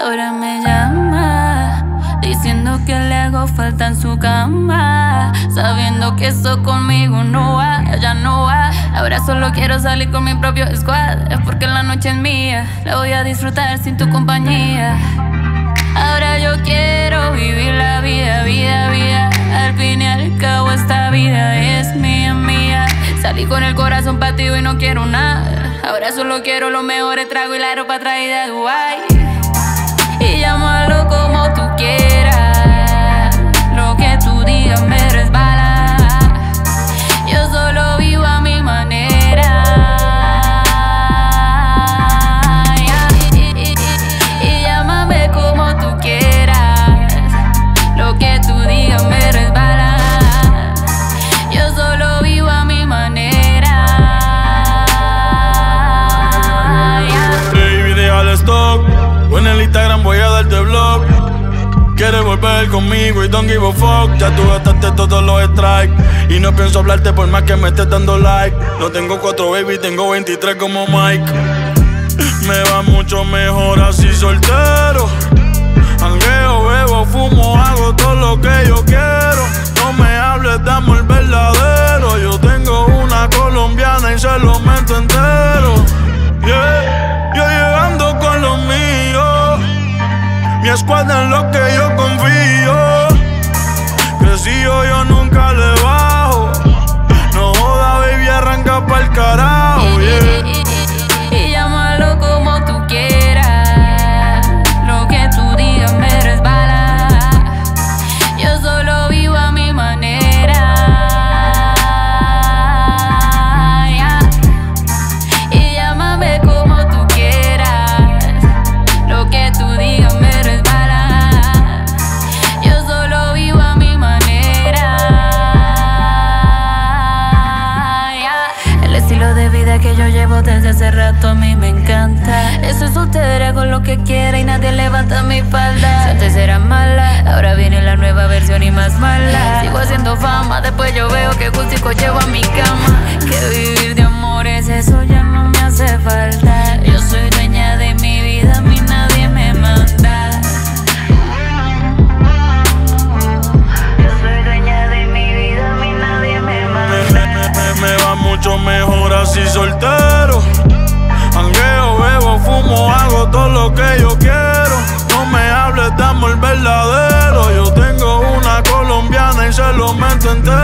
Ahora me llama, diciendo que le hago falta en su cama. Sabiendo que eso conmigo no va, ya no va. Ahora solo quiero salir con mi propio squad. Es porque la noche es mía, la voy a disfrutar sin tu compañía. Ahora yo quiero vivir la vida, vida, vida. Al fin y al cabo, esta vida es mía, mía. Salí con el corazón partido y no quiero nada. Ahora solo quiero los mejores tragos y la ropa traída de Dubai. Y llámalo como conmigo y don't give a fuck. Ya tú gastaste todos los strikes. Y no pienso hablarte por más que me estés dando like. No tengo cuatro baby, tengo 23 como Mike. Me va mucho mejor así soltero. Angueo, bebo, fumo, vida que yo llevo desde hace rato a mí me encanta. Eso soltera con lo que quiera y nadie levanta mi falda. Antes era mala, ahora viene la nueva versión y más mala. Sigo haciendo fama, después yo veo que justico llevo a mi cama. Que vivir de amores, eso ya no me hace falta. Yo soy dueña de mi vida, a mí nadie me manda. Yo soy dueña de mi vida, a mí nadie me manda. me va mucho mejor así soltero. Angueo, bebo, fumo, hago todo lo que yo quiero. No me hables de amor verdadero. Yo tengo una colombiana y se lo meto entero.